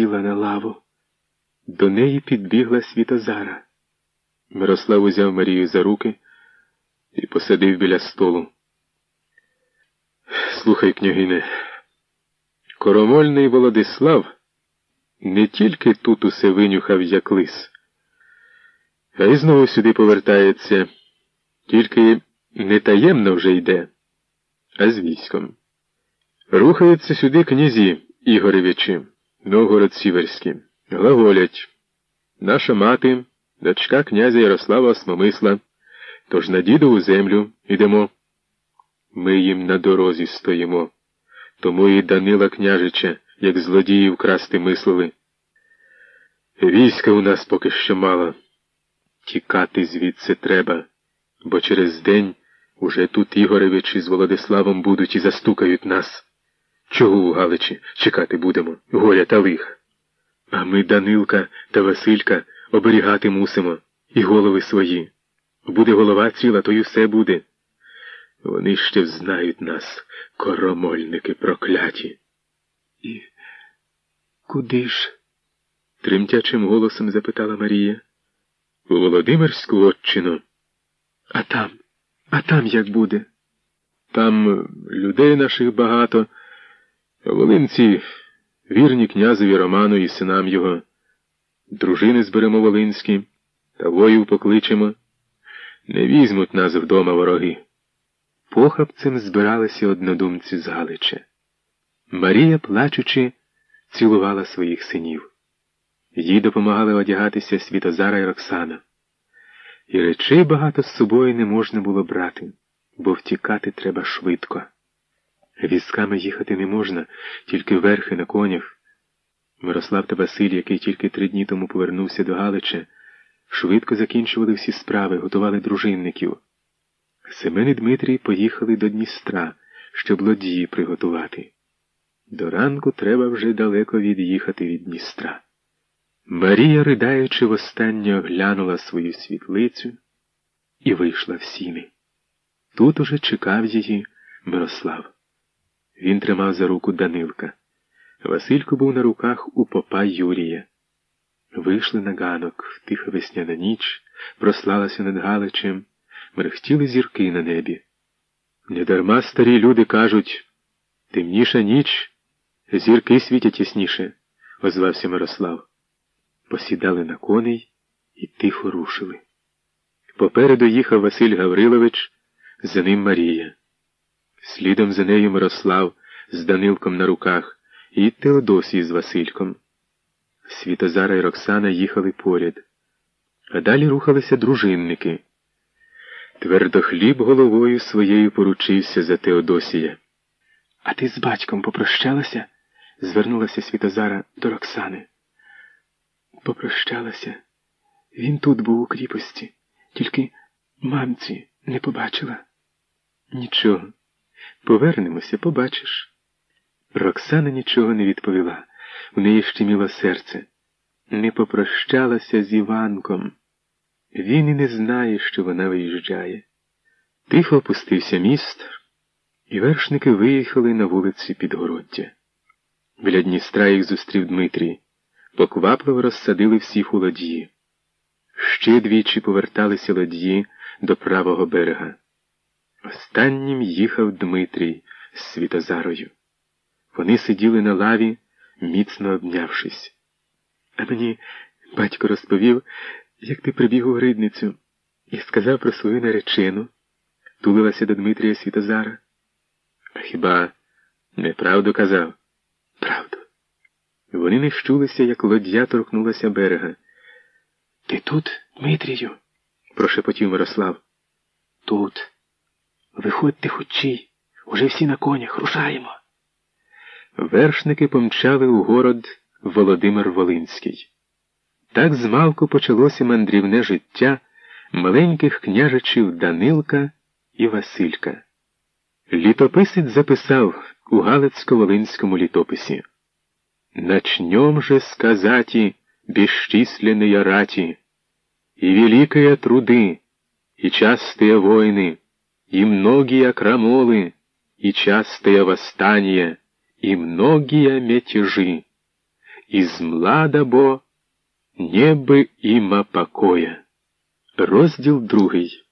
сіла на лаву. До неї підбігла Світозара. Мирослав узяв Марію за руки і посадив біля столу. Слухай, княгине, коромольний Володислав не тільки тут усе винюхав, як лис, а й знову сюди повертається, тільки не таємно вже йде, а з військом. Рухаються сюди князі Ігоревичі, Новгород Сіверський, глаголять. Наша мати, дочка князя Ярослава Осмомисла, тож на дідову землю йдемо. Ми їм на дорозі стоїмо, тому і Данила княжича, як злодіїв красти мислили. Війська у нас поки що мало. Тікати звідси треба, бо через день уже тут Ігоревичі з Володиславом будуть і застукають нас. Чого у Галичі чекати будемо, горя та лиха? А ми, Данилка та Василька, оберігати мусимо, і голови свої. Буде голова ціла, то й усе буде. Вони ще взнають нас, коромольники прокляті. І куди ж? тремтячим голосом запитала Марія. У Володимирську отчину. А там, а там як буде? Там людей наших багато. Волинці вірні князеві Роману і синам його, дружини зберемо Волинські, та воїв покличемо. Не візьмуть нас вдома вороги. Похапцем збиралися однодумці з Галича. Марія, плачучи, цілувала своїх синів. Їй допомагали одягатися Світозара і Роксана. І речей багато з собою не можна було брати, бо втікати треба швидко. Візками їхати не можна, тільки верхи на конях. Мирослав та Василь, який тільки три дні тому повернувся до Галича, швидко закінчували всі справи, готували дружинників. Семен і Дмитрій поїхали до Дністра, щоб лодії приготувати. До ранку треба вже далеко від'їхати від Дністра. Марія, riдаючи, востаннє оглянула свою світлицю і вийшла в сіни. Тут уже чекав її Мирослав. Він тримав за руку Данилка. Василько був на руках у попа Юрія. Вийшли на ганок, тиха весняна ніч, прослалася над Галичем, мерехтіли зірки на небі. Недарма старі люди кажуть темніша ніч, зірки світять ясніше, озвався Мирослав. Посідали на коней і тихо рушили. Попереду їхав Василь Гаврилович, за ним Марія. Слідом за нею Мирослав з Данилком на руках і Теодосій з Васильком. Світозара і Роксана їхали поряд, а далі рухалися дружинники. Твердохліб головою своєю поручився за Теодосія. А ти з батьком попрощалася? звернулася Світозара до Роксани. Попрощалася. Він тут був у кріпості, тільки мамці не побачила. Нічого. Повернемося, побачиш. Роксана нічого не відповіла. У неї щеміло серце. Не попрощалася з Іванком. Він і не знає, що вона виїжджає. Тихо опустився міст, і вершники виїхали на вулиці Підгороддя. Біля Дністра їх зустрів Дмитрій. Поквапливо розсадили всіх у ладьї. Ще двічі поверталися ладьї до правого берега. Останнім їхав Дмитрій з Світозарою. Вони сиділи на лаві, міцно обнявшись. А мені батько розповів, як ти прибіг у гридницю, і сказав про свою наречену, тулилася до Дмитрія Світозара. А хіба неправду казав? Правду. Вони не щулися, як лодя торкнулася берега. Ти тут, Дмитрію? прошепотів Мирослав. Тут. Виходьте хочі, уже всі на конях рушаємо. Вершники помчали у город Володимир Волинський. Так змалку почалося мандрівне життя маленьких княжичів Данилка і Василька. Літописець записав у Галицько-Волинському літописі Начнем же сказати бесчисленные рати, и великие труды, и частые войны, и многие крамолы, и частые восстания, и многие мятежи, із млада бо неби іма покоя. Розділ другий.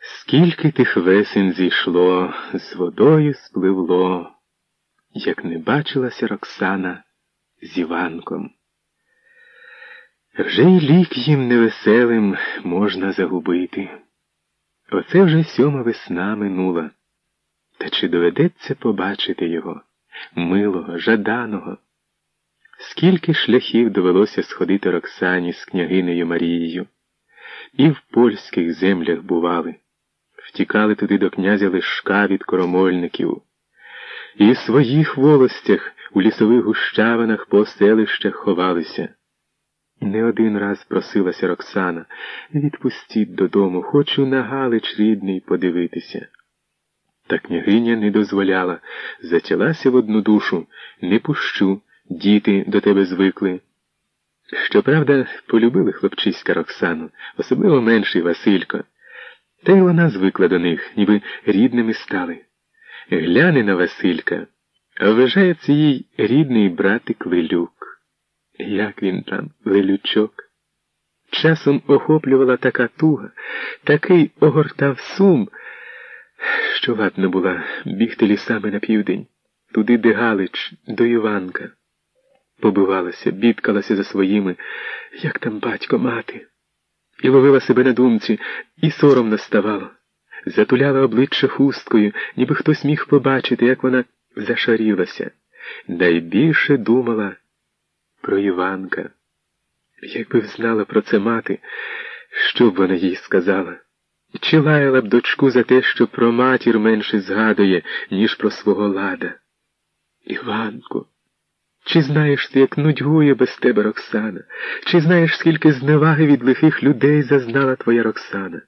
Скільки тих весен зійшло, з водою спливло, як не бачилася Роксана з Іванком. Вже й лік їм невеселим можна загубити. Оце вже сьома весна минула. Та чи доведеться побачити його, милого, жаданого? Скільки шляхів довелося сходити Роксані з княгинею Марією, і в польських землях бували, втікали туди до князя Лишка від коромольників, і в своїх волостях у лісових гущавинах по селищах ховалися. Не один раз просилася Роксана відпустіть додому, хочу на Галич рідний подивитися. Та княгиня не дозволяла, затялася в одну душу, не пущу, діти до тебе звикли. Щоправда, полюбили хлопчиська Роксану, особливо менший Василько, та й вона звикла до них, ніби рідними стали. Гляне на Василька, а вважається їй рідний братик Лилюк. Як він там, Лилючок? Часом охоплювала така туга, такий огортав сум що ватна була бігти лісами на південь, туди, де Галич, до Іванка. Побивалася, бідкалася за своїми, як там батько мати, і ловила себе на думці, і соромно ставало. Затуляла обличчя хусткою, ніби хтось міг побачити, як вона зашарілася. Найбільше думала про Іванка. Якби взнала про це мати, що б вона їй сказала? Чи лаяла б дочку за те, що про матір менше згадує, ніж про свого лада? Іванку, чи знаєш ти, як нудьгує без тебе Роксана? Чи знаєш, скільки зневаги від лихих людей зазнала твоя Роксана?